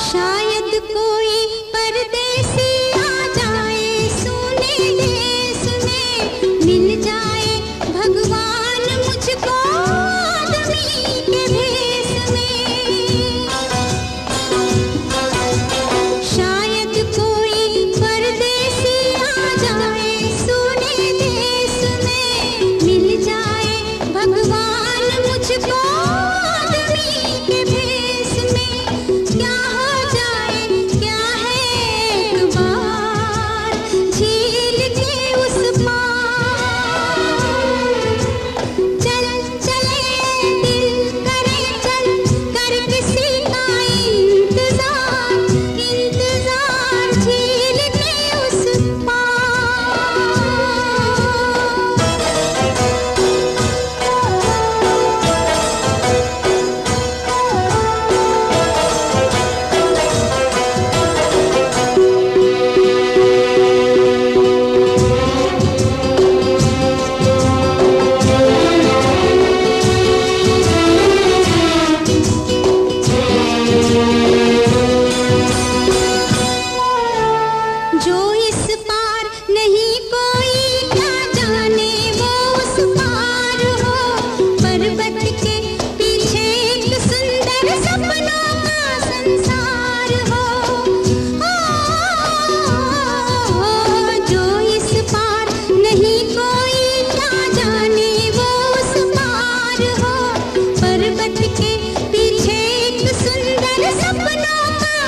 下。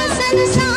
sun is out.